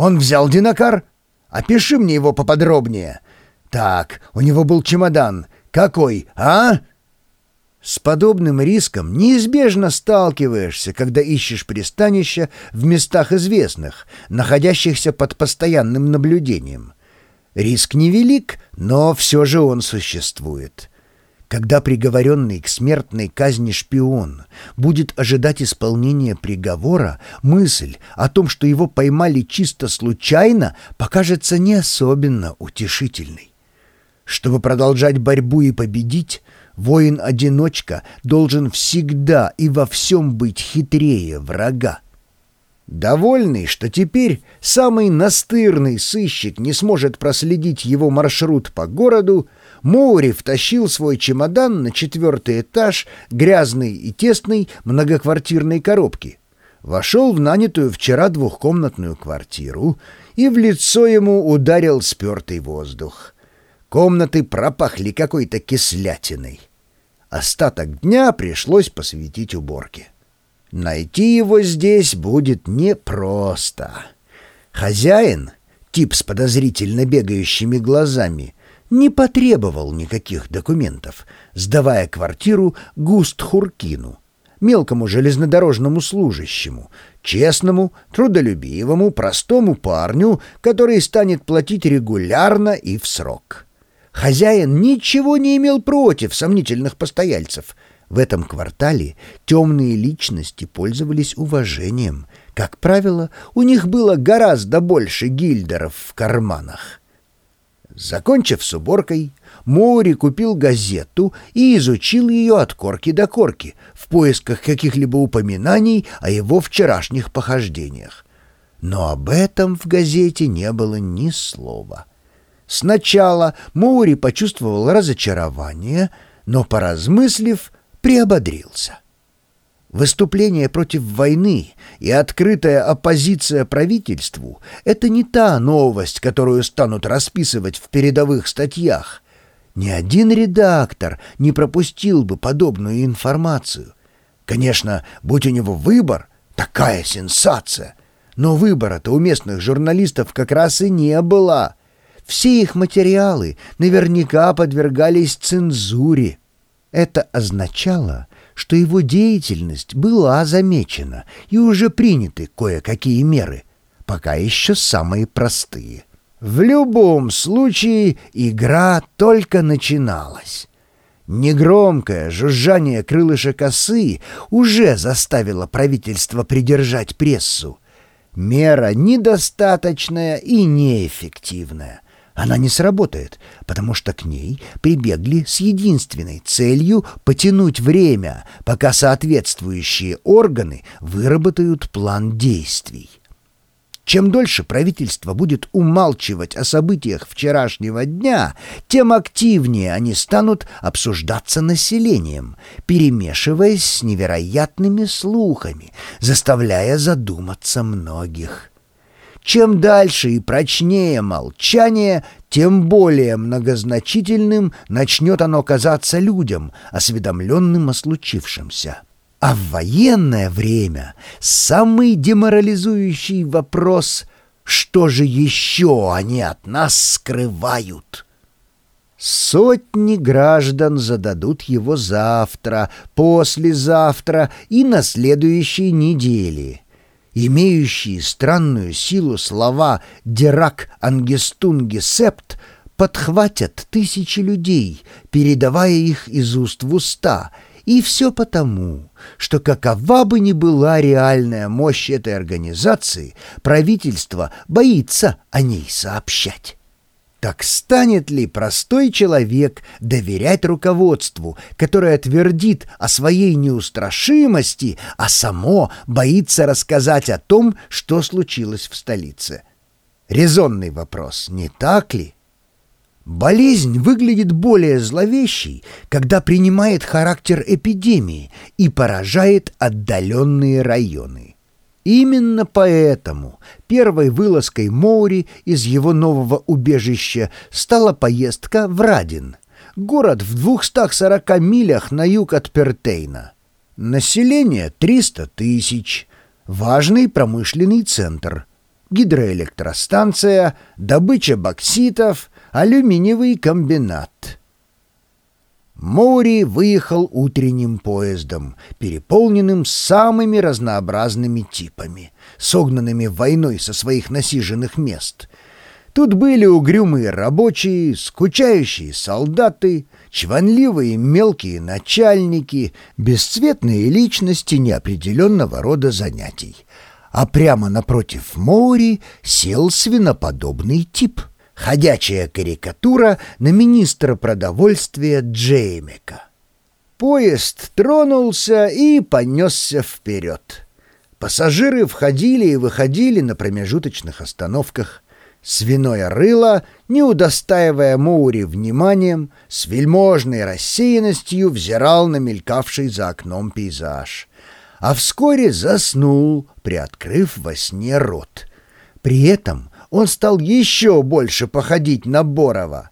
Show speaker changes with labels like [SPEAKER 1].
[SPEAKER 1] Он взял динокар? Опиши мне его поподробнее. Так, у него был чемодан. Какой, а?» С подобным риском неизбежно сталкиваешься, когда ищешь пристанище в местах известных, находящихся под постоянным наблюдением. Риск невелик, но все же он существует. Когда приговоренный к смертной казни шпион будет ожидать исполнения приговора, мысль о том, что его поймали чисто случайно, покажется не особенно утешительной. Чтобы продолжать борьбу и победить, Воин-одиночка должен всегда и во всем быть хитрее врага. Довольный, что теперь самый настырный сыщик не сможет проследить его маршрут по городу, Моури втащил свой чемодан на четвертый этаж грязной и тесной многоквартирной коробки. Вошел в нанятую вчера двухкомнатную квартиру, и в лицо ему ударил спертый воздух. Комнаты пропахли какой-то кислятиной. Остаток дня пришлось посвятить уборке. Найти его здесь будет непросто. Хозяин, тип с подозрительно бегающими глазами, не потребовал никаких документов, сдавая квартиру Густ-Хуркину, мелкому железнодорожному служащему, честному, трудолюбивому, простому парню, который станет платить регулярно и в срок. Хозяин ничего не имел против сомнительных постояльцев. В этом квартале темные личности пользовались уважением. Как правило, у них было гораздо больше гильдеров в карманах. Закончив с уборкой, Моури купил газету и изучил ее от корки до корки в поисках каких-либо упоминаний о его вчерашних похождениях. Но об этом в газете не было ни слова. Сначала Моури почувствовал разочарование, но, поразмыслив, приободрился. Выступление против войны и открытая оппозиция правительству — это не та новость, которую станут расписывать в передовых статьях. Ни один редактор не пропустил бы подобную информацию. Конечно, будь у него выбор, такая сенсация. Но выбора-то у местных журналистов как раз и не было — все их материалы наверняка подвергались цензуре. Это означало, что его деятельность была замечена и уже приняты кое-какие меры, пока еще самые простые. В любом случае игра только начиналась. Негромкое жужжание крылышек осы уже заставило правительство придержать прессу. Мера недостаточная и неэффективная — она не сработает, потому что к ней прибегли с единственной целью потянуть время, пока соответствующие органы выработают план действий. Чем дольше правительство будет умалчивать о событиях вчерашнего дня, тем активнее они станут обсуждаться населением, перемешиваясь с невероятными слухами, заставляя задуматься многих. Чем дальше и прочнее молчание, тем более многозначительным начнет оно казаться людям, осведомленным о случившемся. А в военное время самый деморализующий вопрос «Что же еще они от нас скрывают?» Сотни граждан зададут его завтра, послезавтра и на следующей неделе имеющие странную силу слова «дерак ангестунги септ» подхватят тысячи людей, передавая их из уст в уста, и все потому, что какова бы ни была реальная мощь этой организации, правительство боится о ней сообщать. Так станет ли простой человек доверять руководству, которое твердит о своей неустрашимости, а само боится рассказать о том, что случилось в столице? Резонный вопрос, не так ли? Болезнь выглядит более зловещей, когда принимает характер эпидемии и поражает отдаленные районы. Именно поэтому первой вылазкой Моури из его нового убежища стала поездка в Радин, город в 240 милях на юг от Пертейна. Население 300 тысяч, важный промышленный центр. гидроэлектростанция, добыча бокситов, алюминиевый комбинат. Моури выехал утренним поездом, переполненным самыми разнообразными типами, согнанными войной со своих насиженных мест. Тут были угрюмые рабочие, скучающие солдаты, чванливые мелкие начальники, бесцветные личности неопределенного рода занятий. А прямо напротив Моури сел свиноподобный тип — ходячая карикатура на министра продовольствия Джеймика. Поезд тронулся и понесся вперед. Пассажиры входили и выходили на промежуточных остановках. Свиное рыло, не удостаивая Моури вниманием, с вельможной рассеянностью взирал на мелькавший за окном пейзаж. А вскоре заснул, приоткрыв во сне рот. При этом он стал еще больше походить на Борова.